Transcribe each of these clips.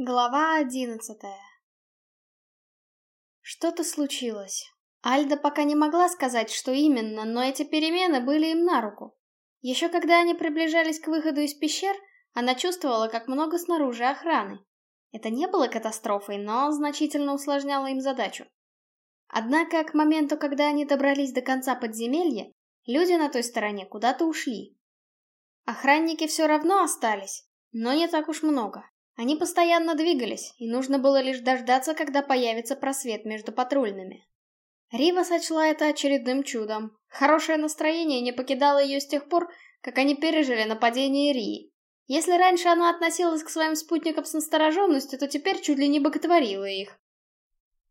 Глава одиннадцатая Что-то случилось. Альда пока не могла сказать, что именно, но эти перемены были им на руку. Еще когда они приближались к выходу из пещер, она чувствовала, как много снаружи охраны. Это не было катастрофой, но значительно усложняло им задачу. Однако к моменту, когда они добрались до конца подземелья, люди на той стороне куда-то ушли. Охранники все равно остались, но не так уж много. Они постоянно двигались, и нужно было лишь дождаться, когда появится просвет между патрульными. Рива сочла это очередным чудом. Хорошее настроение не покидало ее с тех пор, как они пережили нападение Рии. Если раньше она относилась к своим спутникам с настороженностью, то теперь чуть ли не боготворила их.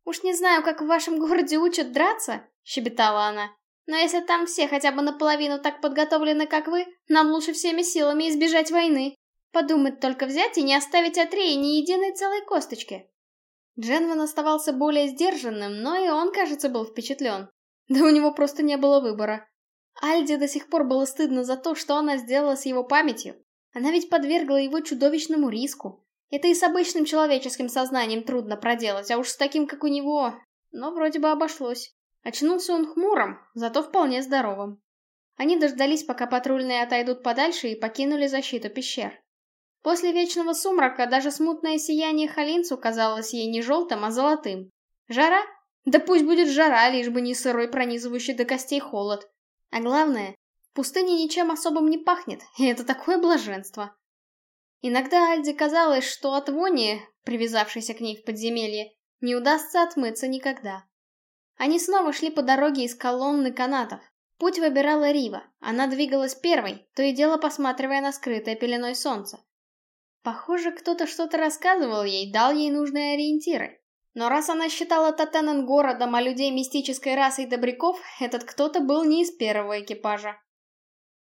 «Уж не знаю, как в вашем городе учат драться», — щебетала она. «Но если там все хотя бы наполовину так подготовлены, как вы, нам лучше всеми силами избежать войны. Подумать только взять и не оставить от Реи ни единой целой косточки». Дженван оставался более сдержанным, но и он, кажется, был впечатлен. Да у него просто не было выбора. Альде до сих пор было стыдно за то, что она сделала с его памятью. Она ведь подвергла его чудовищному риску. Это и с обычным человеческим сознанием трудно проделать, а уж с таким, как у него... Но вроде бы обошлось. Очнулся он хмурым, зато вполне здоровым. Они дождались, пока патрульные отойдут подальше, и покинули защиту пещер. После вечного сумрака даже смутное сияние Халинцу казалось ей не желтым, а золотым. Жара? Да пусть будет жара, лишь бы не сырой, пронизывающий до костей холод. А главное, пустыне ничем особым не пахнет, и это такое блаженство. Иногда Альде казалось, что от вони, привязавшейся к ней в подземелье, не удастся отмыться никогда. Они снова шли по дороге из колонны канатов. Путь выбирала Рива, она двигалась первой, то и дело посматривая на скрытое пеленой солнце. Похоже, кто-то что-то рассказывал ей, дал ей нужные ориентиры. Но раз она считала Татенен городом, а людей мистической расой добряков, этот кто-то был не из первого экипажа.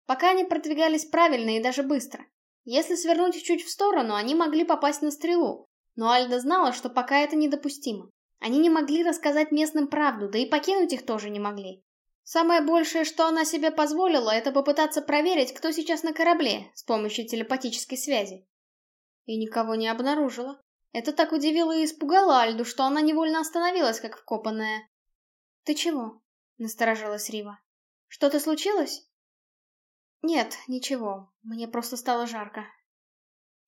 Пока они продвигались правильно и даже быстро. Если свернуть чуть в сторону, они могли попасть на стрелу. Но Альда знала, что пока это недопустимо. Они не могли рассказать местным правду, да и покинуть их тоже не могли. Самое большее, что она себе позволила, это попытаться проверить, кто сейчас на корабле, с помощью телепатической связи. И никого не обнаружила. Это так удивило и испугало Альду, что она невольно остановилась, как вкопанная. «Ты чего?» — насторожилась Рива. «Что-то случилось?» «Нет, ничего. Мне просто стало жарко».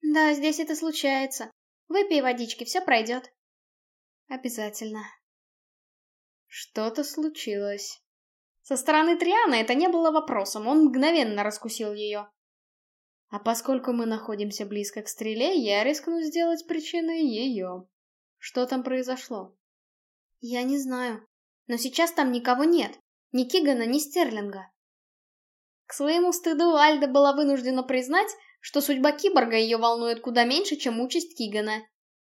«Да, здесь это случается. Выпей водички, все пройдет». «Обязательно». Что-то случилось. Со стороны Триана это не было вопросом, он мгновенно раскусил ее. А поскольку мы находимся близко к стреле, я рискну сделать причиной ее. Что там произошло? Я не знаю. Но сейчас там никого нет. Ни Кигана, ни Стерлинга. К своему стыду Альда была вынуждена признать, что судьба киборга ее волнует куда меньше, чем участь Кигана.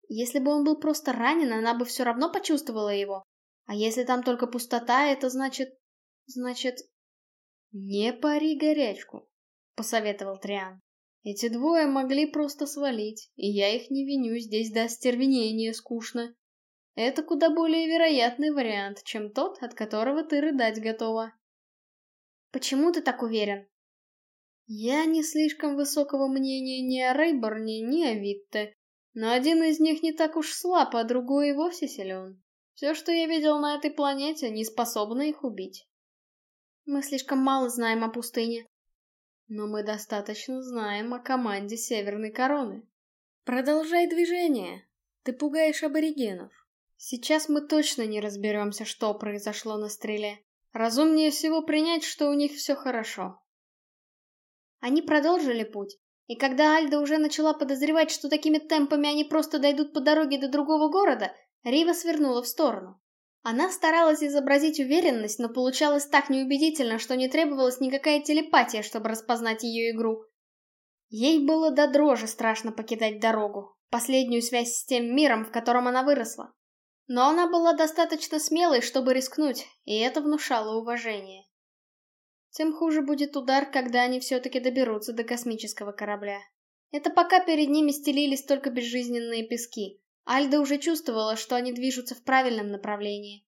Если бы он был просто ранен, она бы все равно почувствовала его. А если там только пустота, это значит... Значит... Не пари горячку, — посоветовал Триан. Эти двое могли просто свалить, и я их не виню, здесь до остервенения скучно. Это куда более вероятный вариант, чем тот, от которого ты рыдать готова. Почему ты так уверен? Я не слишком высокого мнения ни о Рейборне, ни о Витте. Но один из них не так уж слаб, а другой и вовсе силен. Все, что я видел на этой планете, не способно их убить. Мы слишком мало знаем о пустыне. Но мы достаточно знаем о команде Северной Короны. Продолжай движение. Ты пугаешь аборигенов. Сейчас мы точно не разберемся, что произошло на стреле. Разумнее всего принять, что у них все хорошо. Они продолжили путь, и когда Альда уже начала подозревать, что такими темпами они просто дойдут по дороге до другого города, Рива свернула в сторону. Она старалась изобразить уверенность, но получалось так неубедительно, что не требовалась никакая телепатия, чтобы распознать ее игру. Ей было до дрожи страшно покидать дорогу, последнюю связь с тем миром, в котором она выросла. Но она была достаточно смелой, чтобы рискнуть, и это внушало уважение. Тем хуже будет удар, когда они все-таки доберутся до космического корабля. Это пока перед ними стелились только безжизненные пески. Альда уже чувствовала, что они движутся в правильном направлении.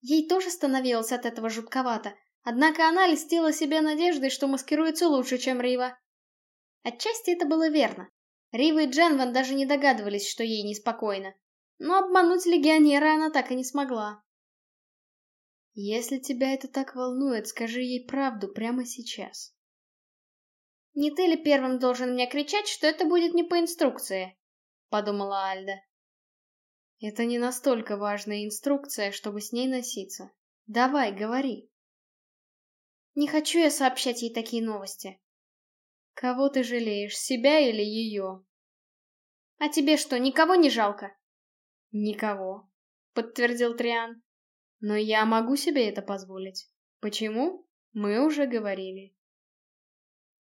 Ей тоже становилось от этого жутковато, однако она льстила себе надеждой, что маскируется лучше, чем Рива. Отчасти это было верно. Рива и Дженван даже не догадывались, что ей неспокойно. Но обмануть легионера она так и не смогла. Если тебя это так волнует, скажи ей правду прямо сейчас. Не ты ли первым должен мне кричать, что это будет не по инструкции? Подумала Альда. Это не настолько важная инструкция, чтобы с ней носиться. Давай, говори. Не хочу я сообщать ей такие новости. Кого ты жалеешь, себя или ее? А тебе что, никого не жалко? Никого, подтвердил Триан. Но я могу себе это позволить. Почему? Мы уже говорили.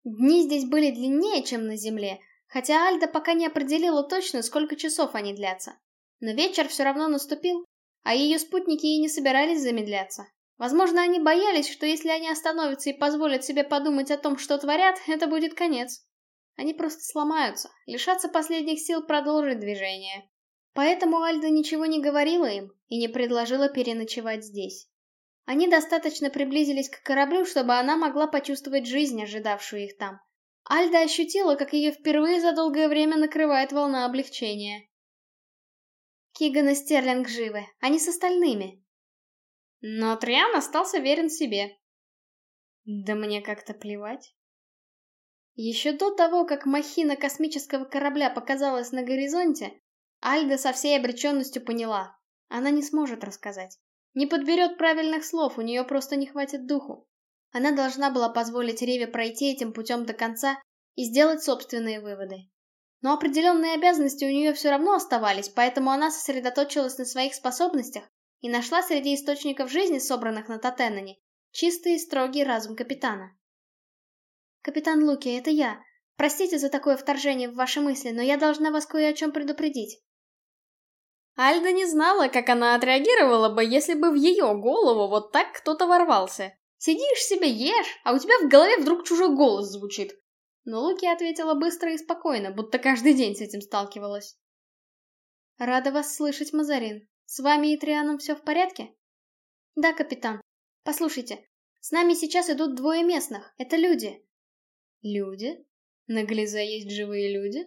Дни здесь были длиннее, чем на Земле, хотя Альда пока не определила точно, сколько часов они длятся. Но вечер все равно наступил, а ее спутники и не собирались замедляться. Возможно, они боялись, что если они остановятся и позволят себе подумать о том, что творят, это будет конец. Они просто сломаются, лишатся последних сил продолжить движение. Поэтому Альда ничего не говорила им и не предложила переночевать здесь. Они достаточно приблизились к кораблю, чтобы она могла почувствовать жизнь, ожидавшую их там. Альда ощутила, как ее впервые за долгое время накрывает волна облегчения. Киган и Стерлинг живы, они с остальными. Но Триан остался верен себе. Да мне как-то плевать. Еще до того, как махина космического корабля показалась на горизонте, Альда со всей обреченностью поняла. Она не сможет рассказать. Не подберет правильных слов, у нее просто не хватит духу. Она должна была позволить Реве пройти этим путем до конца и сделать собственные выводы. Но определенные обязанности у нее все равно оставались, поэтому она сосредоточилась на своих способностях и нашла среди источников жизни, собранных на Татеноне, чистый и строгий разум капитана. «Капитан Луки, это я. Простите за такое вторжение в ваши мысли, но я должна вас кое о чем предупредить. Альда не знала, как она отреагировала бы, если бы в ее голову вот так кто-то ворвался. Сидишь себе, ешь, а у тебя в голове вдруг чужой голос звучит. Но Луки ответила быстро и спокойно, будто каждый день с этим сталкивалась. «Рада вас слышать, Мазарин. С вами и Трианом все в порядке?» «Да, капитан. Послушайте, с нами сейчас идут двое местных. Это люди». «Люди? На Глизе есть живые люди?»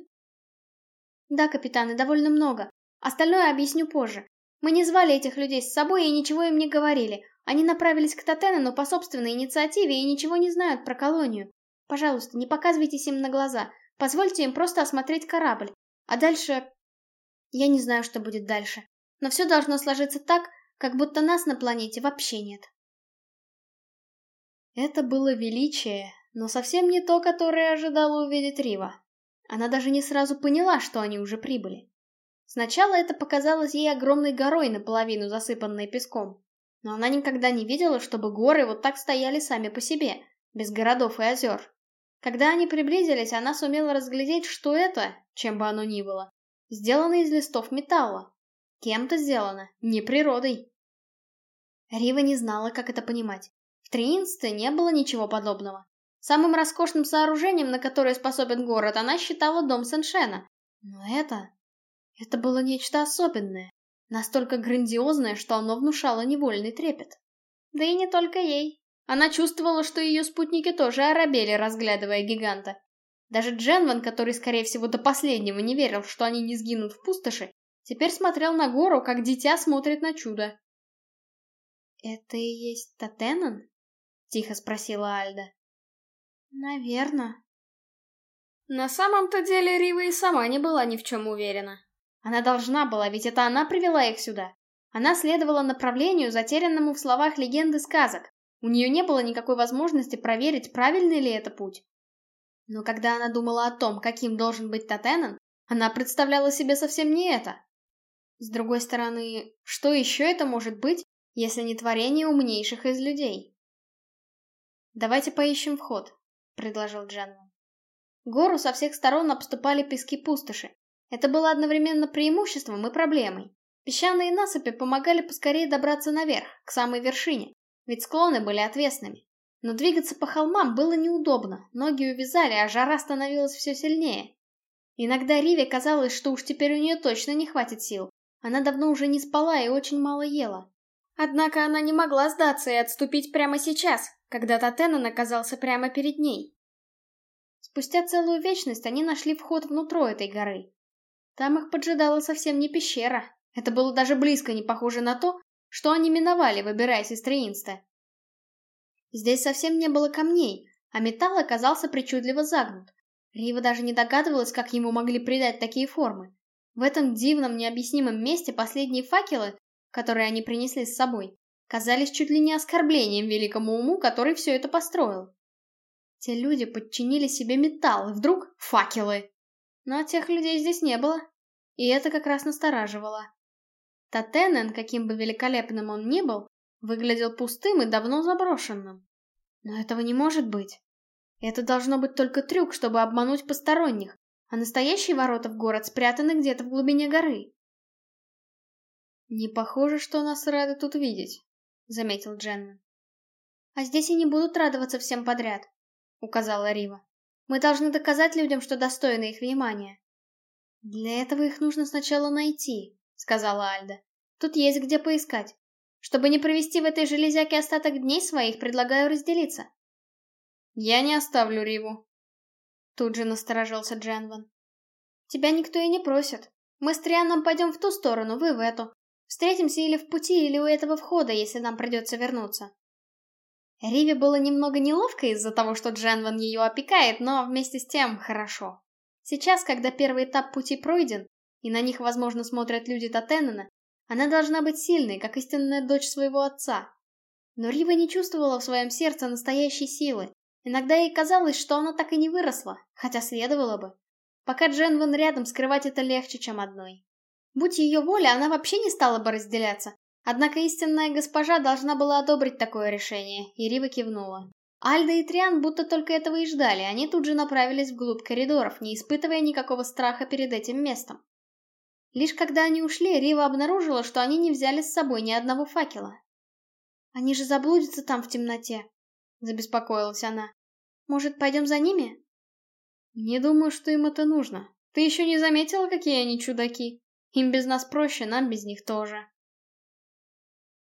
«Да, капитан, и довольно много. Остальное объясню позже. Мы не звали этих людей с собой и ничего им не говорили. Они направились к Татенену по собственной инициативе и ничего не знают про колонию. Пожалуйста, не показывайтесь им на глаза. Позвольте им просто осмотреть корабль. А дальше... Я не знаю, что будет дальше. Но все должно сложиться так, как будто нас на планете вообще нет. Это было величие, но совсем не то, которое ожидала увидеть Рива. Она даже не сразу поняла, что они уже прибыли. Сначала это показалось ей огромной горой, наполовину засыпанной песком. Но она никогда не видела, чтобы горы вот так стояли сами по себе, без городов и озер. Когда они приблизились, она сумела разглядеть, что это, чем бы оно ни было, сделано из листов металла. Кем-то сделано, не природой. Рива не знала, как это понимать. В Триинсте не было ничего подобного. Самым роскошным сооружением, на которое способен город, она считала дом Сеншена. Но это... Это было нечто особенное, настолько грандиозное, что оно внушало невольный трепет. Да и не только ей. Она чувствовала, что ее спутники тоже оробели, разглядывая гиганта. Даже Дженван, который, скорее всего, до последнего не верил, что они не сгинут в пустоши, теперь смотрел на гору, как дитя смотрит на чудо. «Это и есть Татенан?» — тихо спросила Альда. «Наверно». На самом-то деле Рива и сама не была ни в чем уверена. Она должна была, ведь это она привела их сюда. Она следовала направлению, затерянному в словах легенды сказок. У нее не было никакой возможности проверить, правильный ли это путь. Но когда она думала о том, каким должен быть Татенан, она представляла себе совсем не это. С другой стороны, что еще это может быть, если не творение умнейших из людей? «Давайте поищем вход», — предложил Дженван. Гору со всех сторон обступали пески пустоши, это было одновременно преимуществом и проблемой. Песчаные насыпи помогали поскорее добраться наверх, к самой вершине, ведь склоны были отвесными. Но двигаться по холмам было неудобно, ноги увязали, а жара становилась все сильнее. Иногда Риве казалось, что уж теперь у нее точно не хватит сил. Она давно уже не спала и очень мало ела. Однако она не могла сдаться и отступить прямо сейчас, когда Татенон оказался прямо перед ней. Спустя целую вечность они нашли вход внутрь этой горы. Там их поджидала совсем не пещера. Это было даже близко не похоже на то, что они миновали, выбираясь из Триинста. Здесь совсем не было камней, а металл оказался причудливо загнут. Рива даже не догадывалась, как ему могли придать такие формы. В этом дивном, необъяснимом месте последние факелы, которые они принесли с собой, казались чуть ли не оскорблением великому уму, который все это построил. Те люди подчинили себе металл, и вдруг факелы. Но тех людей здесь не было, и это как раз настораживало. Татенен, каким бы великолепным он ни был, выглядел пустым и давно заброшенным. Но этого не может быть. Это должно быть только трюк, чтобы обмануть посторонних, а настоящие ворота в город спрятаны где-то в глубине горы. «Не похоже, что нас рады тут видеть», — заметил Дженна. «А здесь и не будут радоваться всем подряд», — указала Рива. «Мы должны доказать людям, что достойны их внимания». «Для этого их нужно сначала найти», — сказала Альда. «Тут есть где поискать. Чтобы не провести в этой железяке остаток дней своих, предлагаю разделиться. Я не оставлю Риву. Тут же насторожился Дженван. Тебя никто и не просит. Мы с Трианом пойдем в ту сторону, вы в эту. Встретимся или в пути, или у этого входа, если нам придется вернуться. Риве было немного неловко из-за того, что Дженван ее опекает, но вместе с тем хорошо. Сейчас, когда первый этап пути пройден, и на них, возможно, смотрят люди Татенена, она должна быть сильной, как истинная дочь своего отца. Но Рива не чувствовала в своем сердце настоящей силы. Иногда ей казалось, что она так и не выросла, хотя следовало бы. Пока Дженван рядом, скрывать это легче, чем одной. Будь ее воля, она вообще не стала бы разделяться. Однако истинная госпожа должна была одобрить такое решение, и Рива кивнула. Альда и Триан будто только этого и ждали, они тут же направились вглубь коридоров, не испытывая никакого страха перед этим местом. Лишь когда они ушли, Рива обнаружила, что они не взяли с собой ни одного факела. «Они же заблудятся там в темноте», — забеспокоилась она. «Может, пойдем за ними?» «Не думаю, что им это нужно. Ты еще не заметила, какие они чудаки? Им без нас проще, нам без них тоже».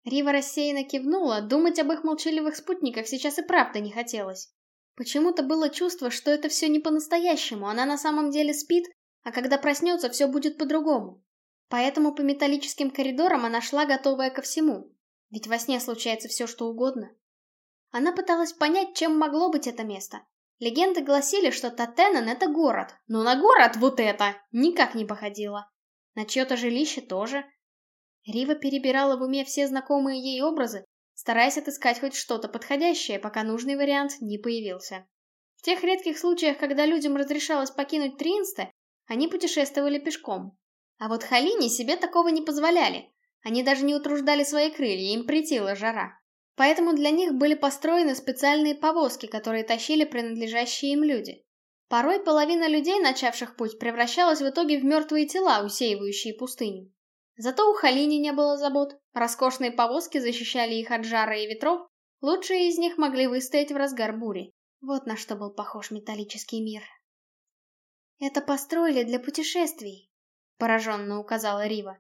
Рива рассеянно кивнула, думать об их молчаливых спутниках сейчас и правда не хотелось. Почему-то было чувство, что это все не по-настоящему, она на самом деле спит, а когда проснется, все будет по-другому. Поэтому по металлическим коридорам она шла, готовая ко всему. Ведь во сне случается все, что угодно. Она пыталась понять, чем могло быть это место. Легенды гласили, что Татенен — это город, но на город вот это никак не походило. На чье-то жилище тоже. Рива перебирала в уме все знакомые ей образы, стараясь отыскать хоть что-то подходящее, пока нужный вариант не появился. В тех редких случаях, когда людям разрешалось покинуть Тринсте, они путешествовали пешком. А вот Халине себе такого не позволяли. Они даже не утруждали свои крылья, им притила жара. Поэтому для них были построены специальные повозки, которые тащили принадлежащие им люди. Порой половина людей, начавших путь, превращалась в итоге в мертвые тела, усеивающие пустыню. Зато у Халини не было забот. Роскошные повозки защищали их от жара и ветров, лучшие из них могли выстоять в разгар бури. Вот на что был похож металлический мир. «Это построили для путешествий», — пораженно указала Рива.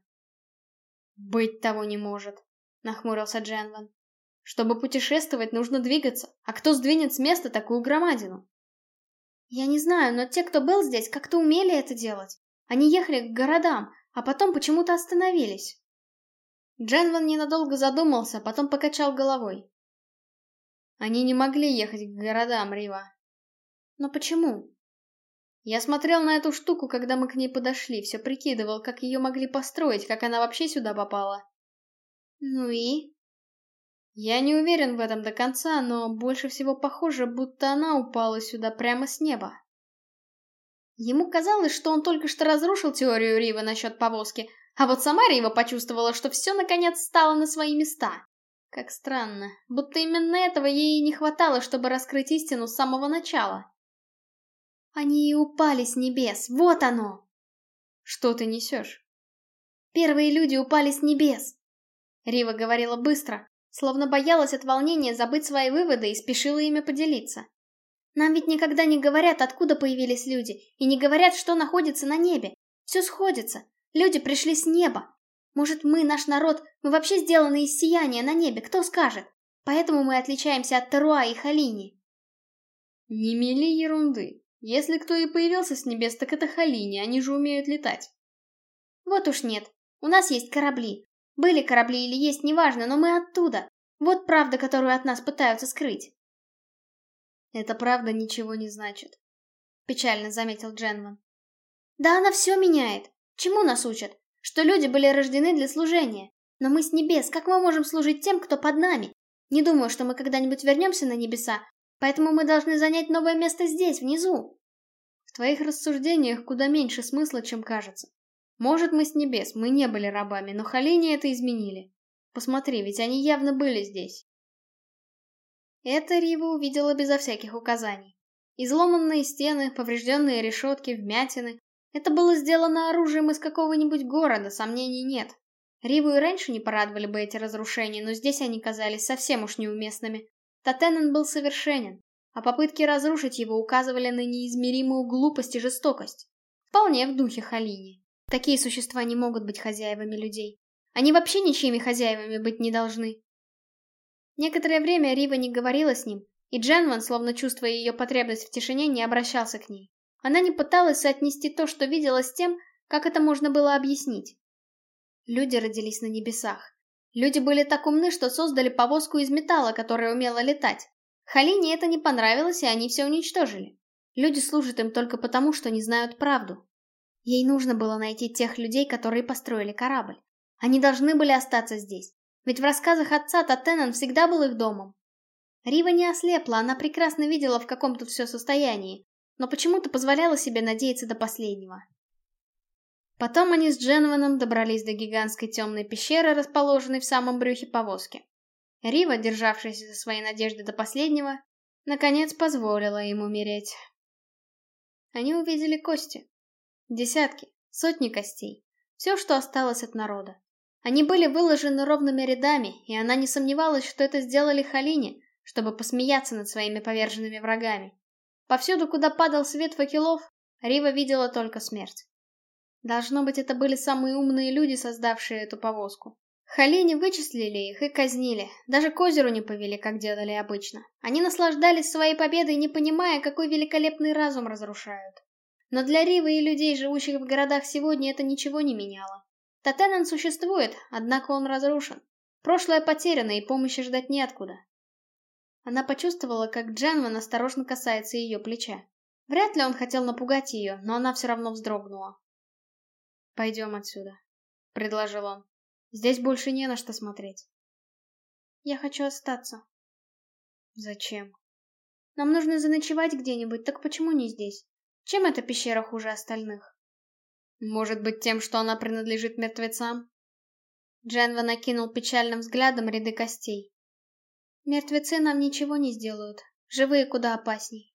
«Быть того не может», — нахмурился Дженван. «Чтобы путешествовать, нужно двигаться, а кто сдвинет с места такую громадину?» «Я не знаю, но те, кто был здесь, как-то умели это делать. Они ехали к городам, а потом почему-то остановились». Дженван ненадолго задумался, потом покачал головой. «Они не могли ехать к городам, Рива». «Но почему?» Я смотрел на эту штуку, когда мы к ней подошли, все прикидывал, как ее могли построить, как она вообще сюда попала. Ну и? Я не уверен в этом до конца, но больше всего похоже, будто она упала сюда прямо с неба. Ему казалось, что он только что разрушил теорию Рива насчет повозки, а вот сама Рива почувствовала, что все наконец стало на свои места. Как странно, будто именно этого ей и не хватало, чтобы раскрыть истину с самого начала. Они и упали с небес, вот оно! Что ты несешь? Первые люди упали с небес. Рива говорила быстро, словно боялась от волнения забыть свои выводы и спешила ими поделиться. Нам ведь никогда не говорят, откуда появились люди, и не говорят, что находится на небе. Все сходится. Люди пришли с неба. Может, мы, наш народ, мы вообще сделаны из сияния на небе, кто скажет? Поэтому мы отличаемся от Таруа и Халини. Не мели ерунды. Если кто и появился с небес, так это Халини, они же умеют летать. Вот уж нет. У нас есть корабли. Были корабли или есть, неважно, но мы оттуда. Вот правда, которую от нас пытаются скрыть. Это правда ничего не значит. Печально заметил Дженван. Да она все меняет. Чему нас учат? Что люди были рождены для служения. Но мы с небес, как мы можем служить тем, кто под нами? Не думаю, что мы когда-нибудь вернемся на небеса, поэтому мы должны занять новое место здесь, внизу. В твоих рассуждениях куда меньше смысла, чем кажется. Может, мы с небес, мы не были рабами, но Халини это изменили. Посмотри, ведь они явно были здесь. Это Рива увидела безо всяких указаний. Изломанные стены, поврежденные решетки, вмятины. Это было сделано оружием из какого-нибудь города, сомнений нет. Риву и раньше не порадовали бы эти разрушения, но здесь они казались совсем уж неуместными. Татенен был совершенен, а попытки разрушить его указывали на неизмеримую глупость и жестокость. Вполне в духе Халини. Такие существа не могут быть хозяевами людей. Они вообще ничьими хозяевами быть не должны. Некоторое время Рива не говорила с ним, и Дженван, словно чувствуя ее потребность в тишине, не обращался к ней. Она не пыталась соотнести то, что видела, с тем, как это можно было объяснить. Люди родились на небесах. Люди были так умны, что создали повозку из металла, которая умела летать. Халине это не понравилось, и они все уничтожили. Люди служат им только потому, что не знают правду. Ей нужно было найти тех людей, которые построили корабль. Они должны были остаться здесь. Ведь в рассказах отца Татенан всегда был их домом. Рива не ослепла, она прекрасно видела, в каком тут все состоянии, но почему-то позволяла себе надеяться до последнего. Потом они с Дженваном добрались до гигантской темной пещеры, расположенной в самом брюхе повозки. Рива, державшаяся за свои надежды до последнего, наконец позволила им умереть. Они увидели кости. Десятки, сотни костей. Все, что осталось от народа. Они были выложены ровными рядами, и она не сомневалась, что это сделали Халине, чтобы посмеяться над своими поверженными врагами. Повсюду, куда падал свет факелов, Рива видела только смерть. Должно быть, это были самые умные люди, создавшие эту повозку. Халине вычислили их и казнили, даже к озеру не повели, как делали обычно. Они наслаждались своей победой, не понимая, какой великолепный разум разрушают. Но для Ривы и людей, живущих в городах сегодня, это ничего не меняло. Татенан существует, однако он разрушен. Прошлое потеряно, и помощи ждать неоткуда. Она почувствовала, как Дженван осторожно касается ее плеча. Вряд ли он хотел напугать ее, но она все равно вздрогнула. «Пойдем отсюда», — предложил он. «Здесь больше не на что смотреть». «Я хочу остаться». «Зачем?» «Нам нужно заночевать где-нибудь, так почему не здесь? Чем эта пещера хуже остальных?» Может быть, тем, что она принадлежит мертвецам? Дженва накинул печальным взглядом ряды костей. Мертвецы нам ничего не сделают. Живые куда опасней.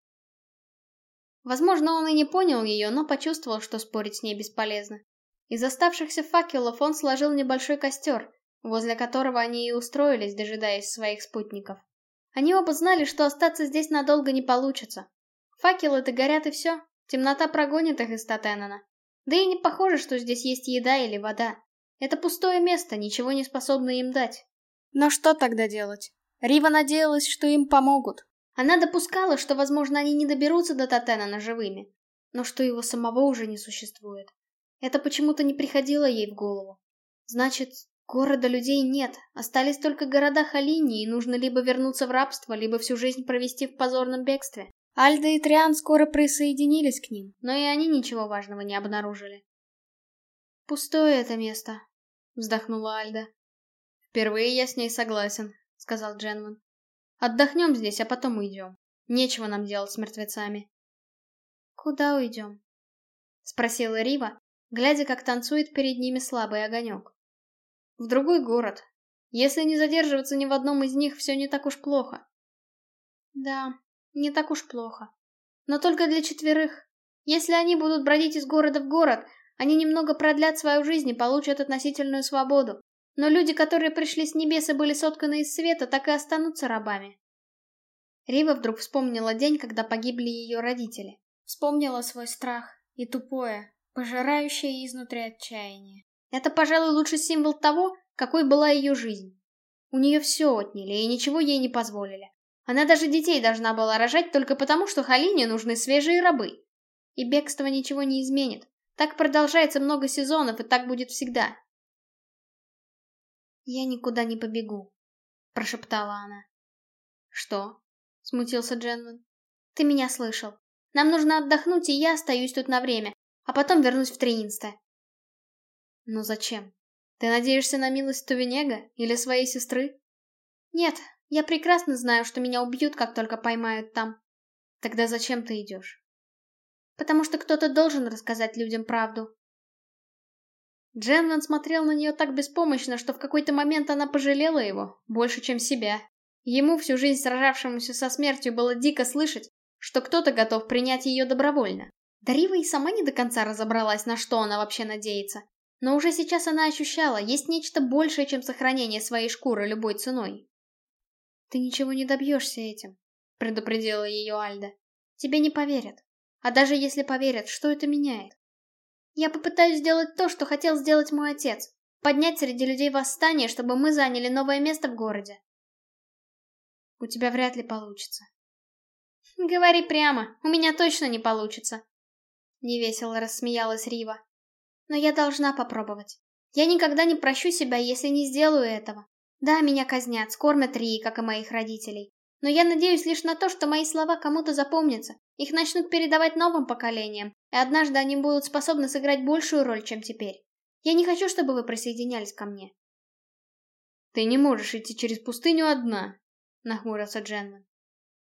Возможно, он и не понял ее, но почувствовал, что спорить с ней бесполезно. Из оставшихся факелов он сложил небольшой костер, возле которого они и устроились, дожидаясь своих спутников. Они оба знали, что остаться здесь надолго не получится. Факелы-то горят и все, темнота прогонит их из Татенана. Да и не похоже, что здесь есть еда или вода. Это пустое место, ничего не способно им дать. Но что тогда делать? Рива надеялась, что им помогут. Она допускала, что, возможно, они не доберутся до Татена живыми, но что его самого уже не существует. Это почему-то не приходило ей в голову. Значит, города людей нет, остались только города Халини, и нужно либо вернуться в рабство, либо всю жизнь провести в позорном бегстве. Альда и Триан скоро присоединились к ним, но и они ничего важного не обнаружили. «Пустое это место», — вздохнула Альда. «Впервые я с ней согласен», — сказал Дженван. «Отдохнем здесь, а потом уйдем. Нечего нам делать с мертвецами». «Куда уйдем?» — спросила Рива, глядя, как танцует перед ними слабый огонек. «В другой город. Если не задерживаться ни в одном из них, все не так уж плохо». «Да, не так уж плохо. Но только для четверых. Если они будут бродить из города в город, они немного продлят свою жизнь и получат относительную свободу. Но люди, которые пришли с небес и были сотканы из света, так и останутся рабами. Рива вдруг вспомнила день, когда погибли ее родители. Вспомнила свой страх и тупое, пожирающее изнутри отчаяние. Это, пожалуй, лучший символ того, какой была ее жизнь. У нее все отняли и ничего ей не позволили. Она даже детей должна была рожать только потому, что Халине нужны свежие рабы. И бегство ничего не изменит. Так продолжается много сезонов, и так будет всегда. «Я никуда не побегу», — прошептала она. «Что?» — смутился Дженвин. «Ты меня слышал. Нам нужно отдохнуть, и я остаюсь тут на время, а потом вернусь в Триинсте». «Но зачем? Ты надеешься на милость Тувенега или своей сестры?» «Нет, я прекрасно знаю, что меня убьют, как только поймают там. Тогда зачем ты идешь? Потому что кто-то должен рассказать людям правду. Дженнан смотрел на нее так беспомощно, что в какой-то момент она пожалела его, больше, чем себя. Ему, всю жизнь сражавшемуся со смертью, было дико слышать, что кто-то готов принять ее добровольно. Дарива и сама не до конца разобралась, на что она вообще надеется. Но уже сейчас она ощущала, есть нечто большее, чем сохранение своей шкуры любой ценой. «Ты ничего не добьешься этим», — предупредила ее Альда. «Тебе не поверят. А даже если поверят, что это меняет? Я попытаюсь сделать то, что хотел сделать мой отец. Поднять среди людей восстание, чтобы мы заняли новое место в городе. У тебя вряд ли получится. Говори прямо, у меня точно не получится. Невесело рассмеялась Рива. Но я должна попробовать. Я никогда не прощу себя, если не сделаю этого. Да, меня казнят, скормят Рии, как и моих родителей. Но я надеюсь лишь на то, что мои слова кому-то запомнятся. Их начнут передавать новым поколениям, и однажды они будут способны сыграть большую роль, чем теперь. Я не хочу, чтобы вы присоединялись ко мне. Ты не можешь идти через пустыню одна, нахмурился Дженнан.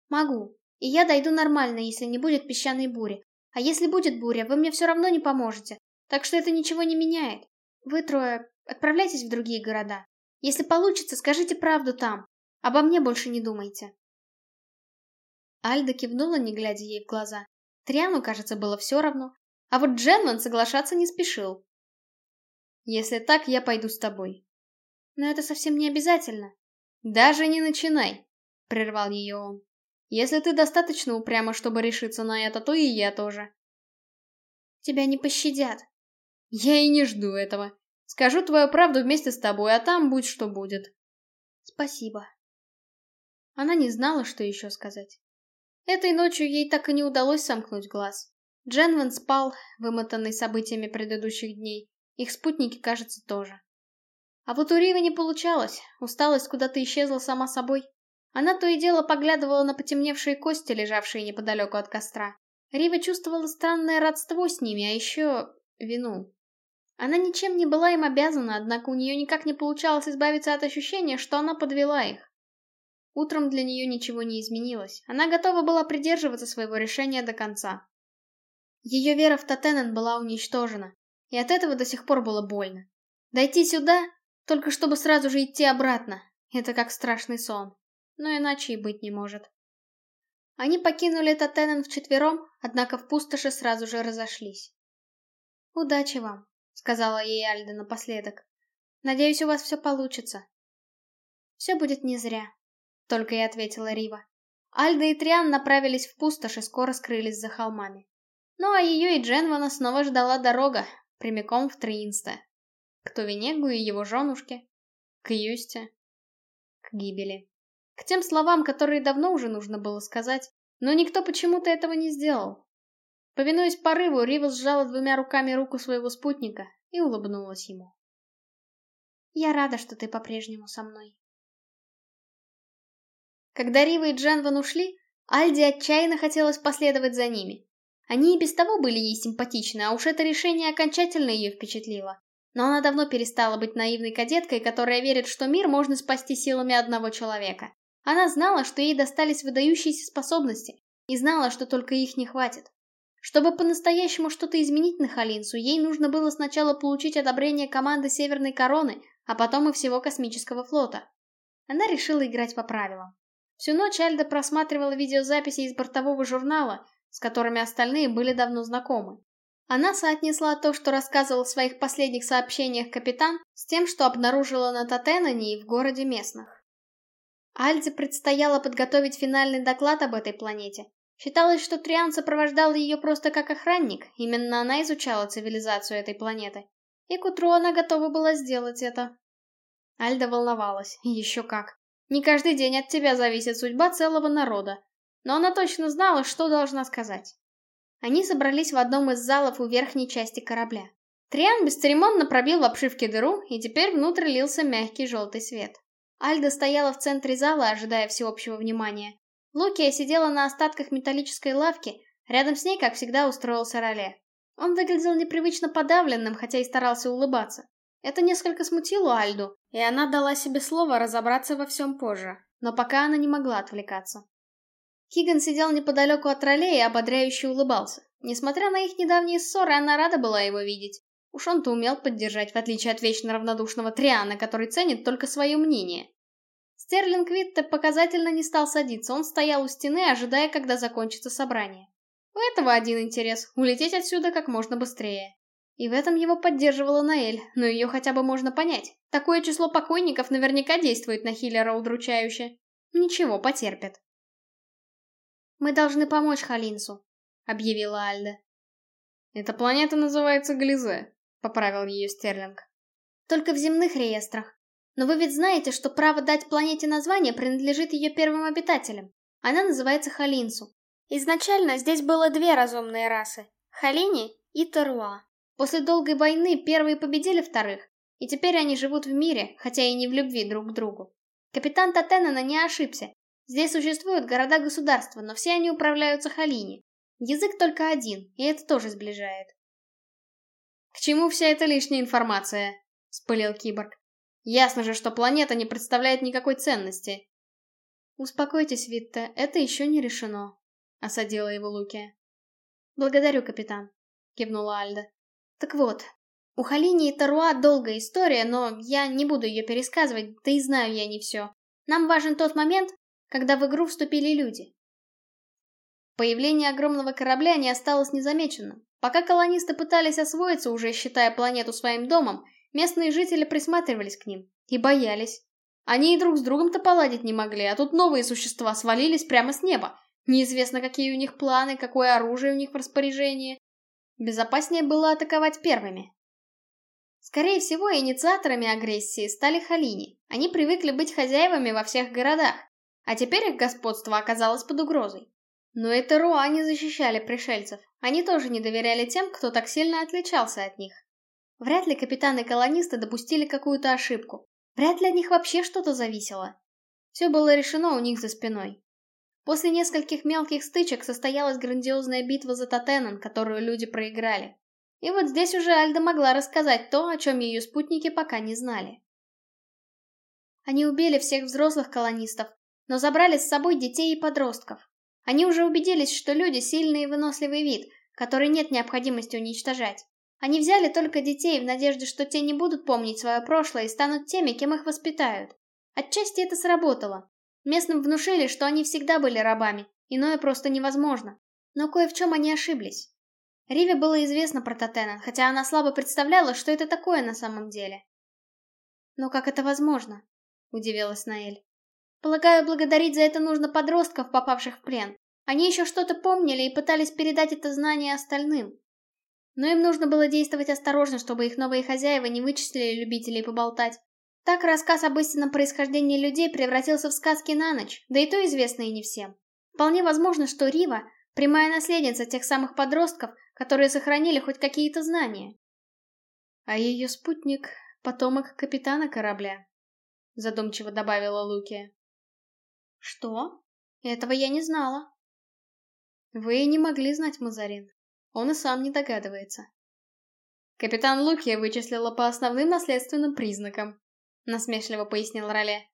Могу. И я дойду нормально, если не будет песчаной бури. А если будет буря, вы мне все равно не поможете. Так что это ничего не меняет. Вы трое отправляйтесь в другие города. Если получится, скажите правду там. Обо мне больше не думайте. Альда кивнула, не глядя ей в глаза. Триану, кажется, было все равно. А вот Дженман соглашаться не спешил. Если так, я пойду с тобой. Но это совсем не обязательно. Даже не начинай, прервал ее он. Если ты достаточно упряма, чтобы решиться на это, то и я тоже. Тебя не пощадят. Я и не жду этого. Скажу твою правду вместе с тобой, а там будь что будет. Спасибо. Она не знала, что еще сказать. Этой ночью ей так и не удалось сомкнуть глаз. Дженвин спал, вымотанный событиями предыдущих дней. Их спутники, кажется, тоже. А вот у Ривы не получалось, усталость куда-то исчезла сама собой. Она то и дело поглядывала на потемневшие кости, лежавшие неподалеку от костра. Рива чувствовала странное родство с ними, а еще вину. Она ничем не была им обязана, однако у нее никак не получалось избавиться от ощущения, что она подвела их. Утром для нее ничего не изменилось. Она готова была придерживаться своего решения до конца. Ее вера в Татенен была уничтожена, и от этого до сих пор было больно. Дойти сюда, только чтобы сразу же идти обратно, это как страшный сон. Но иначе и быть не может. Они покинули Татенен вчетвером, однако в пустоши сразу же разошлись. «Удачи вам», сказала ей Альда напоследок. Надеюсь, у вас все получится. Все будет не зря, только и ответила Рива. Альда и Триан направились в пустошь и скоро скрылись за холмами. Ну а ее и Дженвана снова ждала дорога, прямиком в Триинсте. К Тувенегу и его женушке, к Юсте, к гибели. К тем словам, которые давно уже нужно было сказать, но никто почему-то этого не сделал. Повинуясь порыву, Рива сжала двумя руками руку своего спутника и улыбнулась ему. «Я рада, что ты по-прежнему со мной». Когда Рива и Дженван ушли, Альде отчаянно хотелось последовать за ними. Они и без того были ей симпатичны, а уж это решение окончательно ее впечатлило. Но она давно перестала быть наивной кадеткой, которая верит, что мир можно спасти силами одного человека. Она знала, что ей достались выдающиеся способности, и знала, что только их не хватит. Чтобы по-настоящему что-то изменить на Халинсу, ей нужно было сначала получить одобрение команды Северной Короны, а потом и всего космического флота. Она решила играть по правилам. Всю ночь Альда просматривала видеозаписи из бортового журнала, с которыми остальные были давно знакомы. Она соотнесла то, что рассказывал в своих последних сообщениях капитан, с тем, что обнаружила на Татенане и в городе местных. Альде предстояло подготовить финальный доклад об этой планете, Считалось, что Триан сопровождал ее просто как охранник, именно она изучала цивилизацию этой планеты. И к утру она готова была сделать это. Альда волновалась, еще как. Не каждый день от тебя зависит судьба целого народа. Но она точно знала, что должна сказать. Они собрались в одном из залов у верхней части корабля. Триан бесцеремонно пробил в обшивке дыру, и теперь внутрь лился мягкий желтый свет. Альда стояла в центре зала, ожидая всеобщего внимания. Лукия сидела на остатках металлической лавки, рядом с ней, как всегда, устроился Роле. Он выглядел непривычно подавленным, хотя и старался улыбаться. Это несколько смутило Альду, и она дала себе слово разобраться во всем позже, но пока она не могла отвлекаться. Хиган сидел неподалеку от Роле и ободряюще улыбался. Несмотря на их недавние ссоры, она рада была его видеть. Уж он-то умел поддержать, в отличие от вечно равнодушного Триана, который ценит только свое мнение. Стерлинг Витте показательно не стал садиться, он стоял у стены, ожидая, когда закончится собрание. У этого один интерес — улететь отсюда как можно быстрее. И в этом его поддерживала Наэль, но ее хотя бы можно понять. Такое число покойников наверняка действует на Хиллера удручающе. Ничего, потерпит. «Мы должны помочь Халинсу», — объявила Альда. «Эта планета называется Глизе», — поправил ее Стерлинг. «Только в земных реестрах. Но вы ведь знаете, что право дать планете название принадлежит ее первым обитателям. Она называется Халинсу. Изначально здесь было две разумные расы — Халини и Таруа. После долгой войны первые победили вторых, и теперь они живут в мире, хотя и не в любви друг к другу. Капитан Татенена не ошибся. Здесь существуют города-государства, но все они управляются Халини. Язык только один, и это тоже сближает. «К чему вся эта лишняя информация?» — вспылил киборг. «Ясно же, что планета не представляет никакой ценности». «Успокойтесь, Витта, это еще не решено», — осадила его Луки. «Благодарю, капитан», — кивнула Альда. «Так вот, у Халини и Таруа долгая история, но я не буду ее пересказывать, да и знаю я не все. Нам важен тот момент, когда в игру вступили люди. Появление огромного корабля не осталось незамеченным. Пока колонисты пытались освоиться, уже считая планету своим домом, местные жители присматривались к ним и боялись. Они и друг с другом-то поладить не могли, а тут новые существа свалились прямо с неба. Неизвестно, какие у них планы, какое оружие у них в распоряжении. Безопаснее было атаковать первыми. Скорее всего, инициаторами агрессии стали Халини. Они привыкли быть хозяевами во всех городах, а теперь их господство оказалось под угрозой. Но и Теруа не защищали пришельцев. Они тоже не доверяли тем, кто так сильно отличался от них. Вряд ли капитаны-колонисты допустили какую-то ошибку. Вряд ли от них вообще что-то зависело. Все было решено у них за спиной. После нескольких мелких стычек состоялась грандиозная битва за Татенан, которую люди проиграли. И вот здесь уже Альда могла рассказать то, о чем ее спутники пока не знали. Они убили всех взрослых колонистов, но забрали с собой детей и подростков. Они уже убедились, что люди — сильный и выносливый вид, который нет необходимости уничтожать. Они взяли только детей в надежде, что те не будут помнить свое прошлое и станут теми, кем их воспитают. Отчасти это сработало. Местным внушили, что они всегда были рабами, иное просто невозможно. Но кое в чем они ошиблись. Риве было известно про Татена, хотя она слабо представляла, что это такое на самом деле. «Но как это возможно?» — удивилась Наэль. Полагаю, благодарить за это нужно подростков, попавших в плен. Они еще что-то помнили и пытались передать это знание остальным. Но им нужно было действовать осторожно, чтобы их новые хозяева не вычислили любителей поболтать. Так рассказ об истинном происхождении людей превратился в сказки на ночь, да и то известные не всем. Вполне возможно, что Рива — прямая наследница тех самых подростков, которые сохранили хоть какие-то знания. А ее спутник — потомок капитана корабля, задумчиво добавила Лукия. Что? Этого я не знала. Вы не могли знать, Мазарин. Он и сам не догадывается. Капитан Лукия вычислила по основным наследственным признакам, насмешливо пояснил Роле.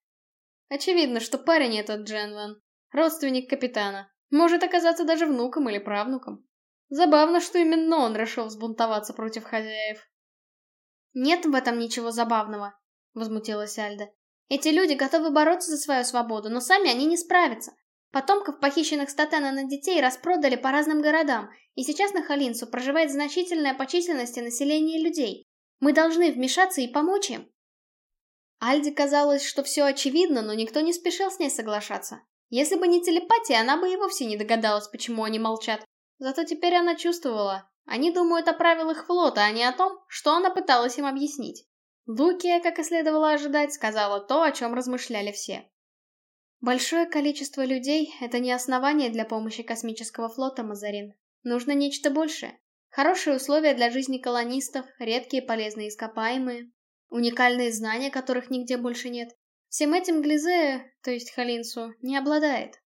Очевидно, что парень этот Дженван, родственник капитана, может оказаться даже внуком или правнуком. Забавно, что именно он решил взбунтоваться против хозяев. Нет в этом ничего забавного, возмутилась Альда. Эти люди готовы бороться за свою свободу, но сами они не справятся. Потомков похищенных статена на детей распродали по разным городам, и сейчас на Халинсу проживает значительная по численности население людей. Мы должны вмешаться и помочь им. Альде казалось, что все очевидно, но никто не спешил с ней соглашаться. Если бы не телепатия, она бы и вовсе не догадалась, почему они молчат. Зато теперь она чувствовала. Они думают о правилах флота, а не о том, что она пыталась им объяснить. Лукия, как и следовало ожидать, сказала то, о чем размышляли все. Большое количество людей — это не основание для помощи космического флота, Мазарин. Нужно нечто большее. Хорошие условия для жизни колонистов, редкие полезные ископаемые, уникальные знания, которых нигде больше нет. Всем этим Глизе, то есть Халинсу, не обладает.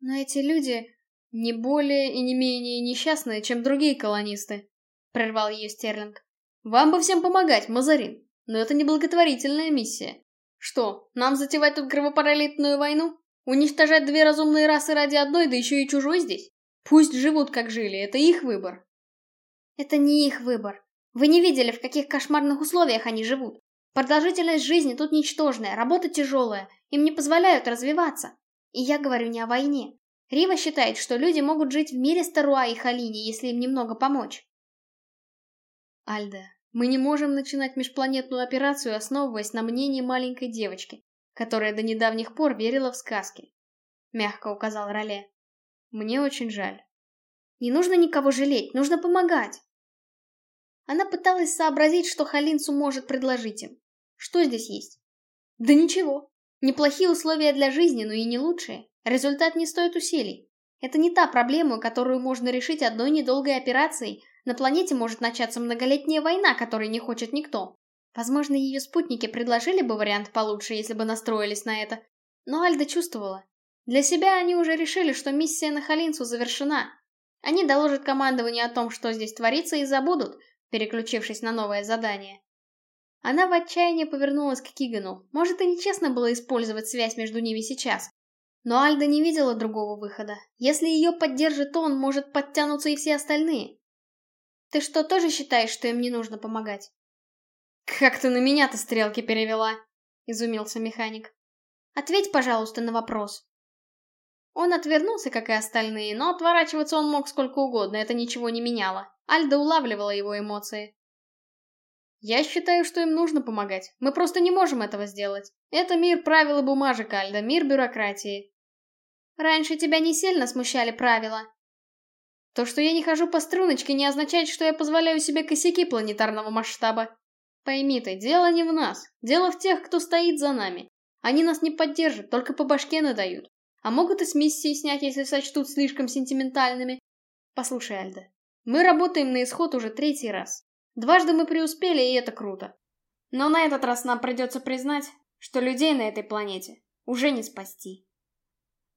Но эти люди не более и не менее несчастные, чем другие колонисты, прервал ее Стерлинг. Вам бы всем помогать, Мазарин, но это не благотворительная миссия. Что, нам затевать тут кровопролитную войну? Уничтожать две разумные расы ради одной, да еще и чужой здесь? Пусть живут, как жили, это их выбор. Это не их выбор. Вы не видели, в каких кошмарных условиях они живут. Продолжительность жизни тут ничтожная, работа тяжелая, им не позволяют развиваться. И я говорю не о войне. Рива считает, что люди могут жить в мире Старуа и Халини, если им немного помочь. Альда, мы не можем начинать межпланетную операцию, основываясь на мнении маленькой девочки, которая до недавних пор верила в сказки. Мягко указал Роле. Мне очень жаль. Не нужно никого жалеть, нужно помогать. Она пыталась сообразить, что Халинцу может предложить им. Что здесь есть? Да ничего. Неплохие условия для жизни, но и не лучшие. Результат не стоит усилий. Это не та проблема, которую можно решить одной недолгой операцией. На планете может начаться многолетняя война, которой не хочет никто. Возможно, ее спутники предложили бы вариант получше, если бы настроились на это. Но Альда чувствовала. Для себя они уже решили, что миссия на Халинцу завершена. Они доложат командованию о том, что здесь творится, и забудут, переключившись на новое задание. Она в отчаянии повернулась к Кигану. Может, и нечестно было использовать связь между ними сейчас. Но Альда не видела другого выхода. Если ее поддержит он, может подтянуться и все остальные. Ты что, тоже считаешь, что им не нужно помогать? Как ты на меня-то стрелки перевела? Изумился механик. Ответь, пожалуйста, на вопрос. Он отвернулся, как и остальные, но отворачиваться он мог сколько угодно, это ничего не меняло. Альда улавливала его эмоции. Я считаю, что им нужно помогать. Мы просто не можем этого сделать. Это мир правил и бумажек, Альда, мир бюрократии. Раньше тебя не сильно смущали правила. То, что я не хожу по струночке, не означает, что я позволяю себе косяки планетарного масштаба. Пойми ты, дело не в нас. Дело в тех, кто стоит за нами. Они нас не поддержат, только по башке надают. А могут и с миссии снять, если сочтут слишком сентиментальными. Послушай, Альда, мы работаем на исход уже третий раз. Дважды мы преуспели, и это круто. Но на этот раз нам придется признать, что людей на этой планете уже не спасти.